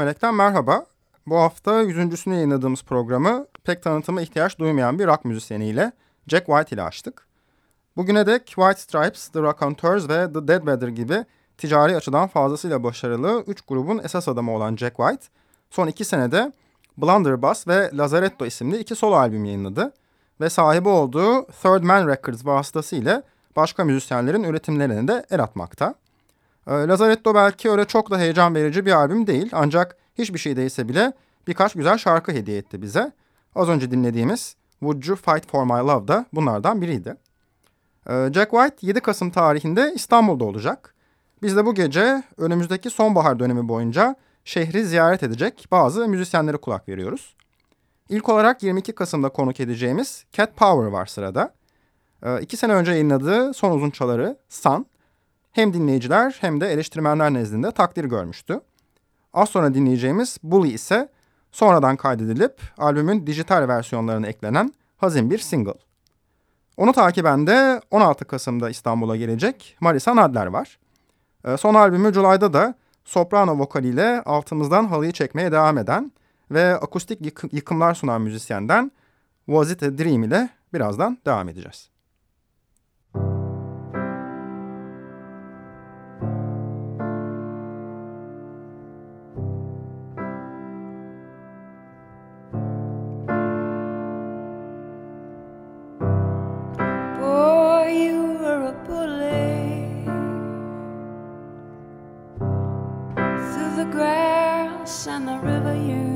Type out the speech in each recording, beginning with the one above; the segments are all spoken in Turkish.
Melek'ten merhaba. Bu hafta yüzüncüsünü yayınladığımız programı pek tanıtıma ihtiyaç duymayan bir rock müzisyeniyle Jack White ile açtık. Bugüne dek White Stripes, The Raconteurs ve The Dead Weather gibi ticari açıdan fazlasıyla başarılı 3 grubun esas adamı olan Jack White, son 2 senede Blunderbuss ve Lazaretto isimli iki solo albüm yayınladı ve sahibi olduğu Third Man Records vasıtasıyla başka müzisyenlerin üretimlerine de el atmakta. Ee, Lazaretto belki öyle çok da heyecan verici bir albüm değil ancak hiçbir şey değilse bile birkaç güzel şarkı hediye etti bize. Az önce dinlediğimiz Would You Fight For My Love da bunlardan biriydi. Ee, Jack White 7 Kasım tarihinde İstanbul'da olacak. Biz de bu gece önümüzdeki sonbahar dönemi boyunca şehri ziyaret edecek bazı müzisyenlere kulak veriyoruz. İlk olarak 22 Kasım'da konuk edeceğimiz Cat Power var sırada. Ee, iki sene önce yayınladığı son uzun çaları Sun hem dinleyiciler hem de eleştirmenler nezdinde takdir görmüştü. Az sonra dinleyeceğimiz Bully ise sonradan kaydedilip albümün dijital versiyonlarına eklenen hazin bir single. Onu takiben de 16 Kasım'da İstanbul'a gelecek Marisa Nadler var. Ee, son albümü July'da da soprano vokaliyle altımızdan halıyı çekmeye devam eden ve akustik yıkımlar sunan müzisyenden Was It A Dream ile birazdan devam edeceğiz. and the river you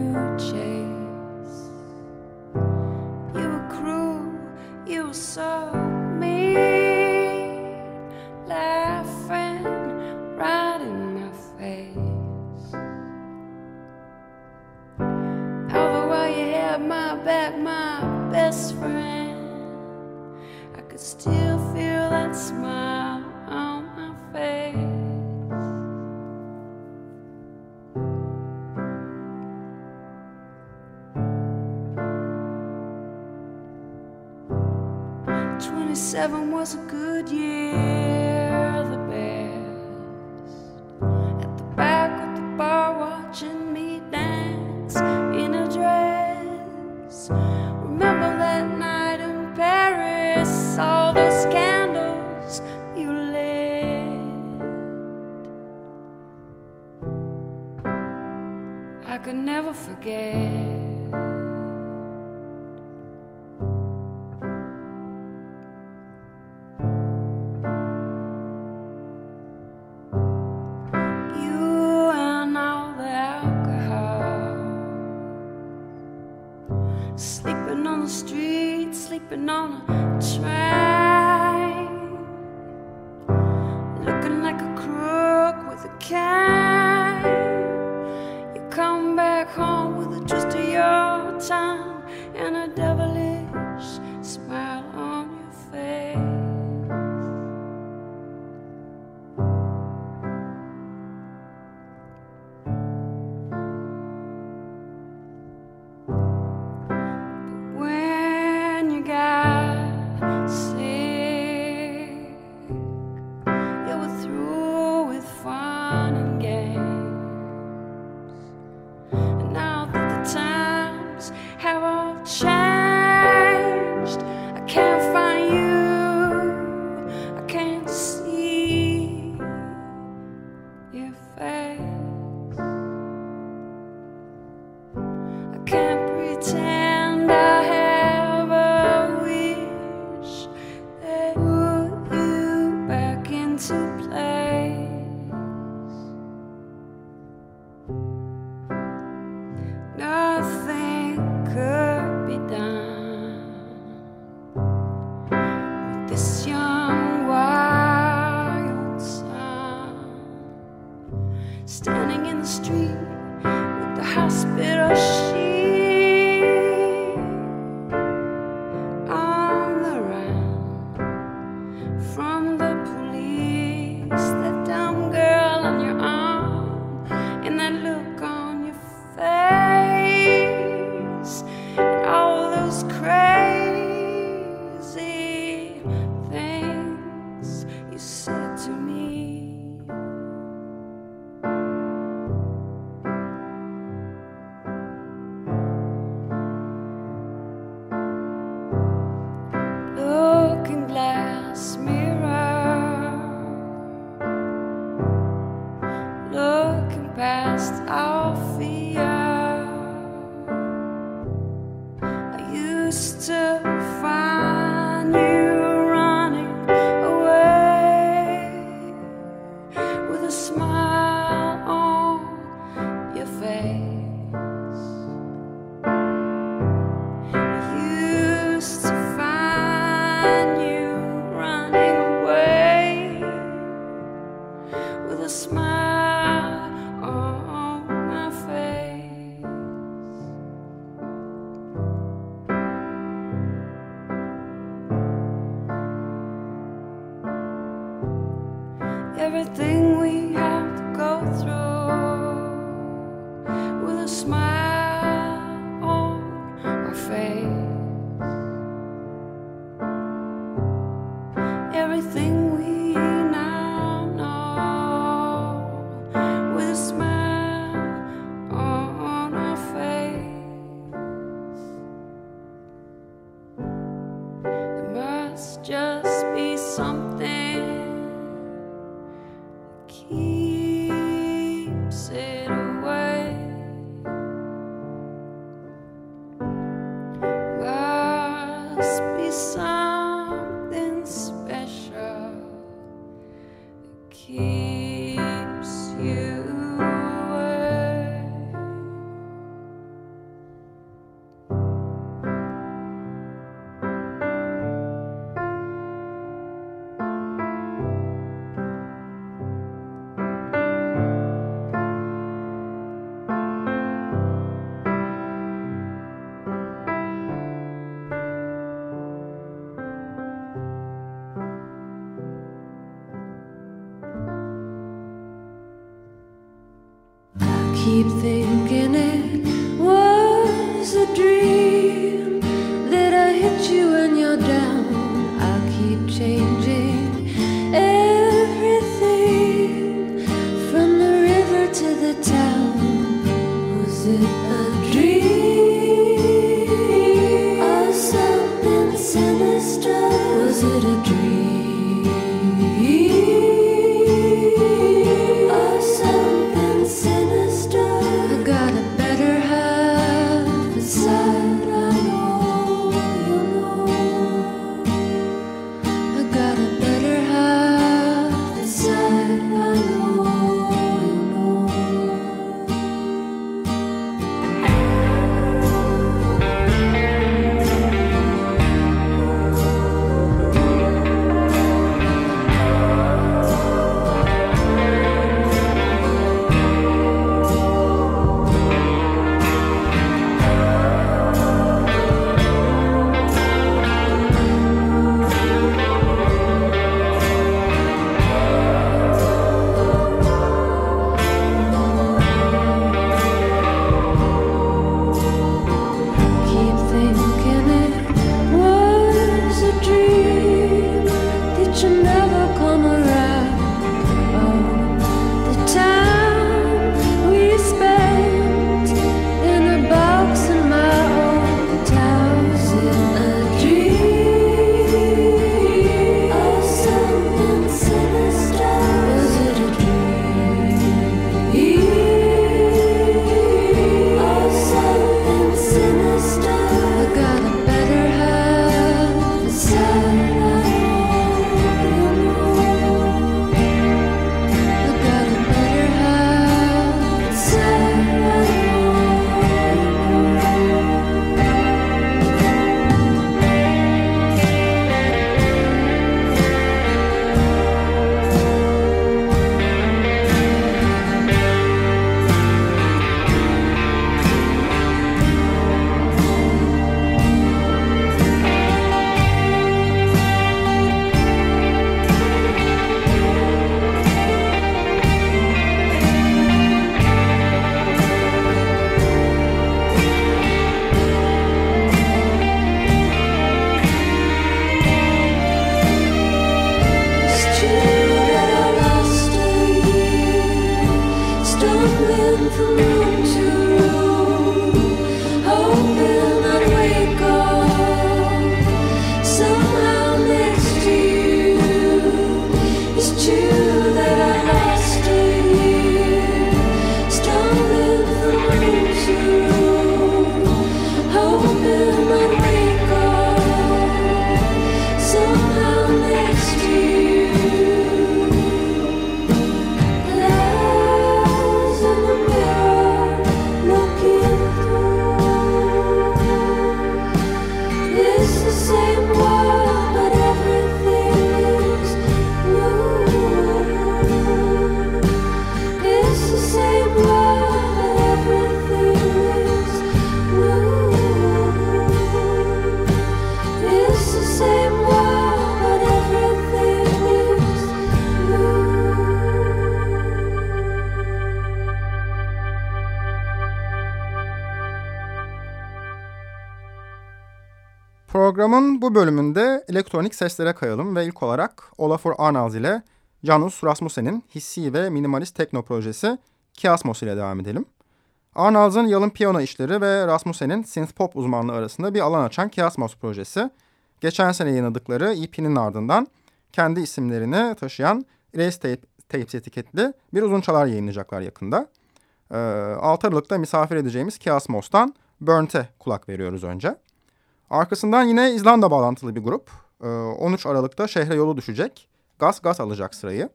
Programın bu bölümünde elektronik seslere kayalım ve ilk olarak Olafur Arnalds ile Janus Rasmussen'in hissi ve minimalist tekno projesi Kiasmos ile devam edelim. Arnalds'ın yalın piyano işleri ve Rasmussen'in synth pop uzmanlığı arasında bir alan açan Kiasmos projesi, geçen sene yayınladıkları EP'nin ardından kendi isimlerini taşıyan Race Tape, etiketli bir uzun çalar yayınlayacaklar yakında. Ee, 6 Aralık'ta misafir edeceğimiz Kiasmos'tan Burnt'e kulak veriyoruz önce. Arkasından yine İzlanda bağlantılı bir grup. 13 ee, Aralık'ta şehre yolu düşecek. Gas Gas alacak sırayı.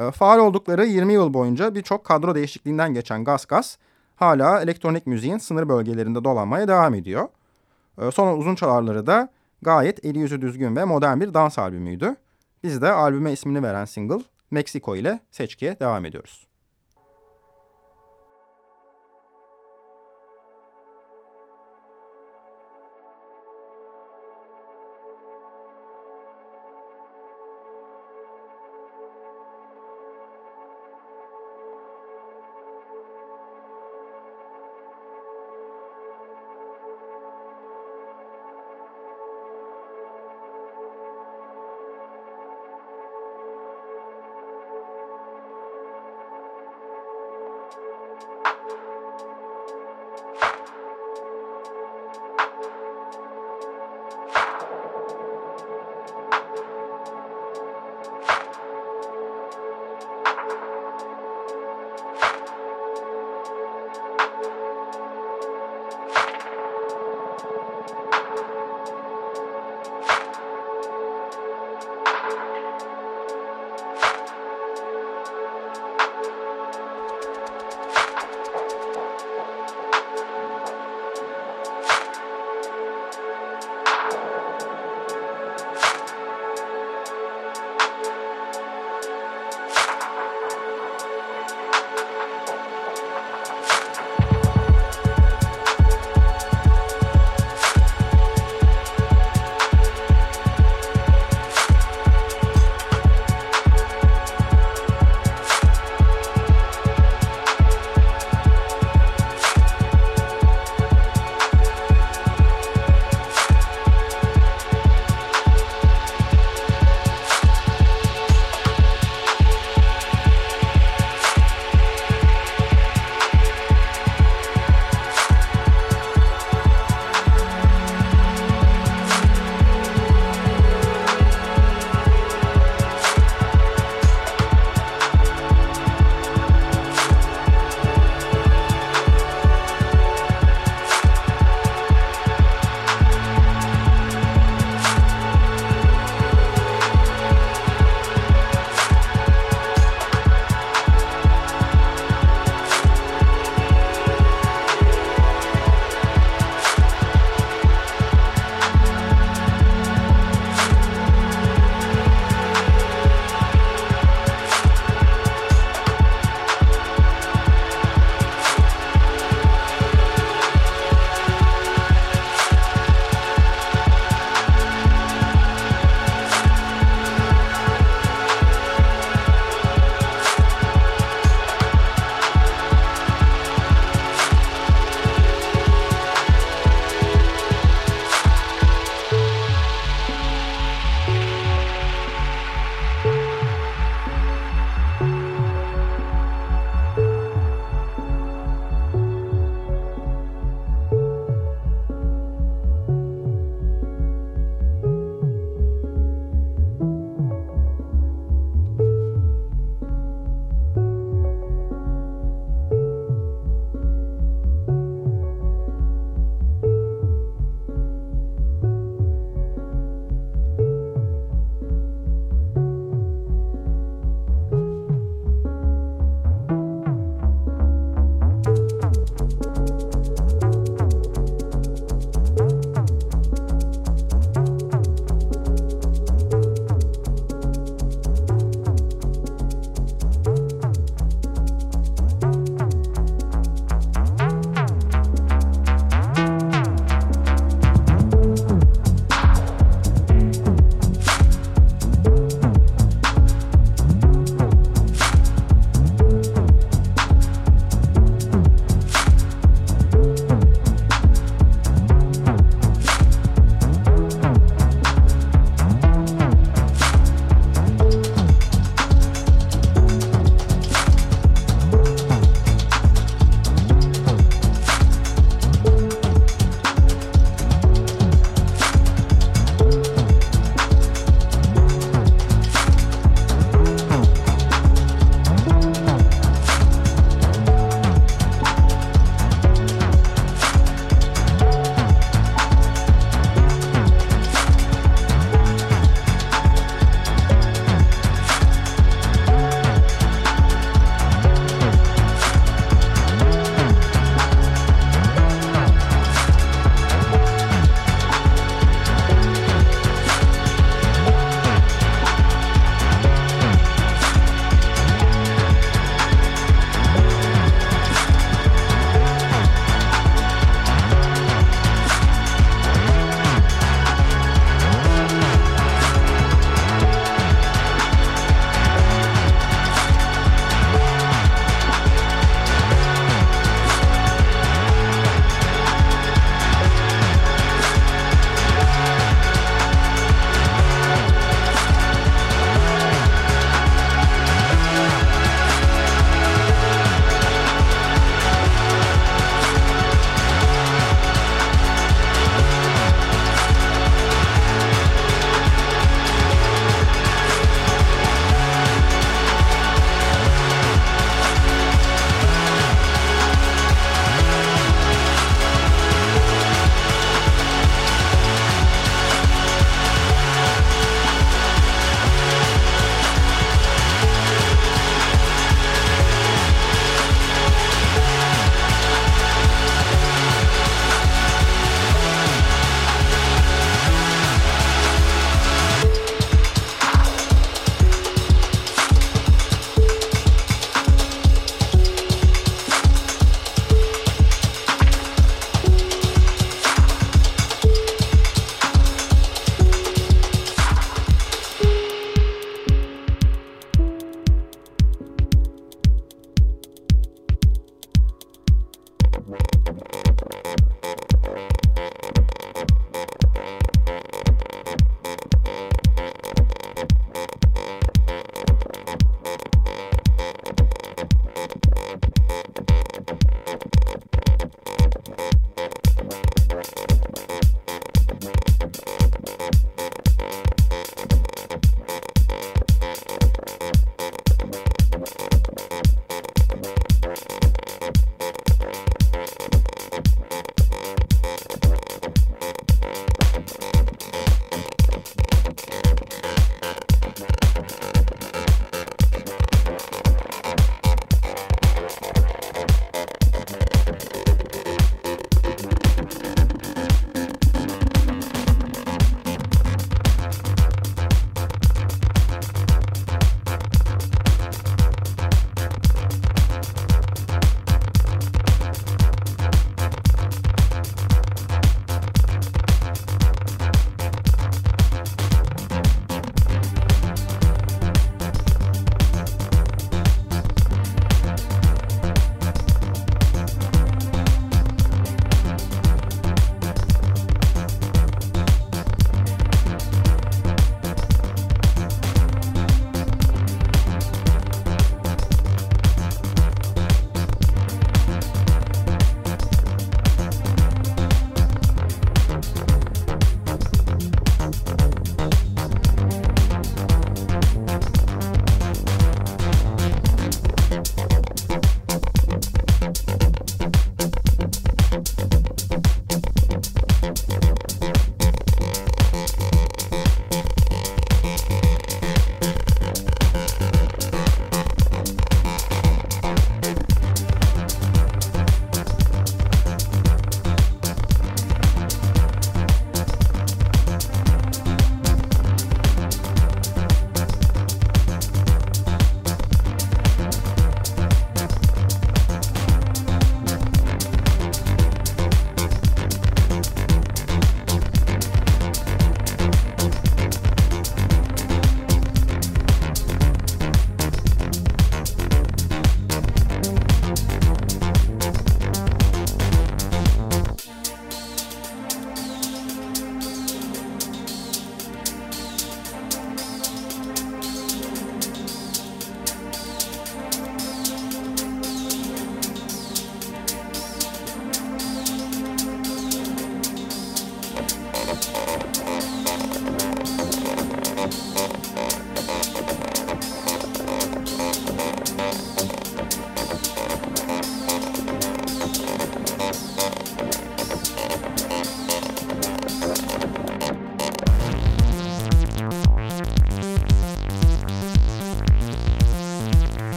Ee, faal oldukları 20 yıl boyunca birçok kadro değişikliğinden geçen Gas Gas hala elektronik müziğin sınır bölgelerinde dolanmaya devam ediyor. Ee, son uzun çalarları da gayet eli yüzü düzgün ve modern bir dans albümüydü. Biz de albüme ismini veren single Meksiko ile seçkiye devam ediyoruz.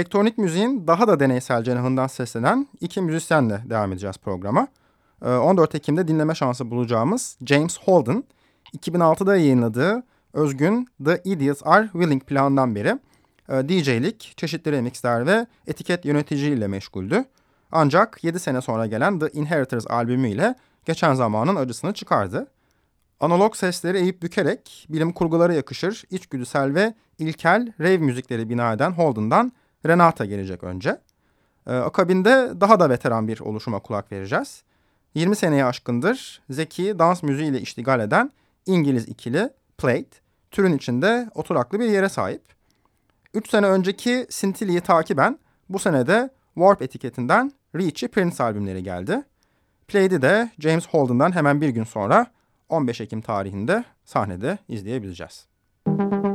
Elektronik müziğin daha da deneysel cenahından seslenen iki müzisyenle devam edeceğiz programa. 14 Ekim'de dinleme şansı bulacağımız James Holden, 2006'da yayınladığı özgün The Idiots Are Willing planından beri DJ'lik, çeşitli remixler ve etiket yöneticiliğiyle meşguldü. Ancak 7 sene sonra gelen The Inheritors albümüyle geçen zamanın acısını çıkardı. Analog sesleri eğip bükerek bilim kurgulara yakışır, içgüdüsel ve ilkel rave müzikleri bina eden Holden'dan Renata gelecek önce. Ee, akabinde daha da veteran bir oluşuma kulak vereceğiz. 20 seneye aşkındır zeki dans müziğiyle iştigal eden İngiliz ikili Plate, türün içinde oturaklı bir yere sahip. 3 sene önceki Sintili'yi takiben bu senede Warp etiketinden Reach'i Prince albümleri geldi. Play'di de James Holden'dan hemen bir gün sonra 15 Ekim tarihinde sahnede izleyebileceğiz. Müzik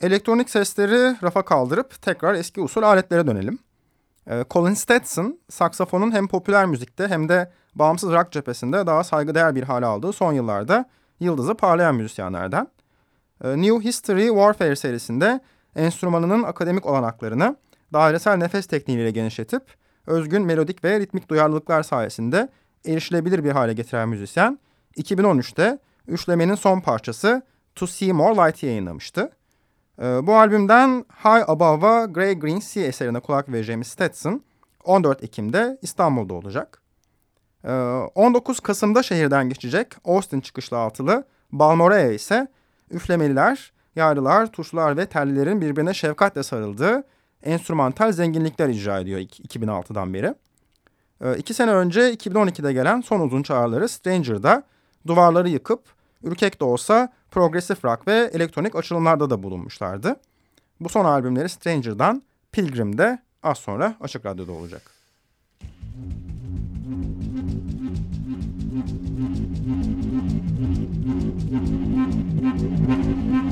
Elektronik sesleri rafa kaldırıp tekrar eski usul aletlere dönelim. Ee, Colin Stetson, saksafonun hem popüler müzikte hem de bağımsız rock cephesinde daha saygıdeğer bir hale aldığı son yıllarda yıldızı parlayan müzisyenlerden. Ee, New History Warfare serisinde enstrümanının akademik olanaklarını dairesel nefes tekniğiyle genişletip özgün melodik ve ritmik duyarlılıklar sayesinde erişilebilir bir hale getiren müzisyen 2013'te üçlemenin son parçası To See More Light yayınlamıştı. Ee, bu albümden High Above'a Grey Green Sea eserine kulak vereceğimiz Stetson 14 Ekim'de İstanbul'da olacak. 19 ee, Kasım'da şehirden geçecek Austin çıkışlı altılı Balmoreo ise üflemeliler, yarılar, tuşlar ve tellilerin birbirine şefkatle sarıldığı enstrümantal zenginlikler icra ediyor 2006'dan beri. Ee, iki sene önce 2012'de gelen son uzun çağrıları Stranger'da duvarları yıkıp ürkek de olsa progresif rock ve elektronik açılımlarda da bulunmuşlardı. Bu son albümleri Stranger'dan Pilgrim'de az sonra Açık Radyo'da olacak. Mm-hmm.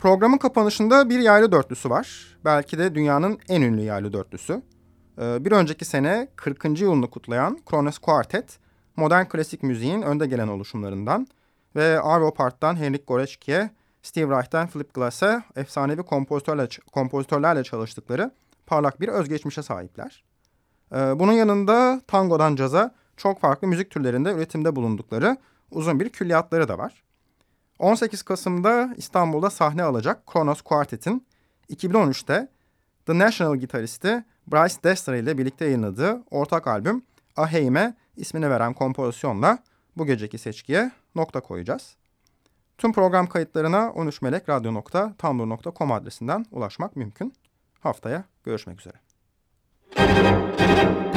Programın kapanışında bir yaylı dörtlüsü var. Belki de dünyanın en ünlü yaylı dörtlüsü. Ee, bir önceki sene 40. yılını kutlayan Kronos Quartet, modern klasik müziğin önde gelen oluşumlarından ve Arvo Part'tan Henrik Goretzky'ye, Steve Reich'ten Philip Glass'e efsanevi kompozitörlerle, kompozitörlerle çalıştıkları parlak bir özgeçmişe sahipler. Ee, bunun yanında tangodan caza çok farklı müzik türlerinde üretimde bulundukları uzun bir külliyatları da var. 18 Kasım'da İstanbul'da sahne alacak Kronos Quartet'in 2013'te The National gitaristi Bryce Dester ile birlikte yayınladığı ortak albüm Aheim'e ismini veren kompozisyonla bu geceki seçkiye nokta koyacağız. Tüm program kayıtlarına 13melekradyo.tumblr.com adresinden ulaşmak mümkün. Haftaya görüşmek üzere. Thank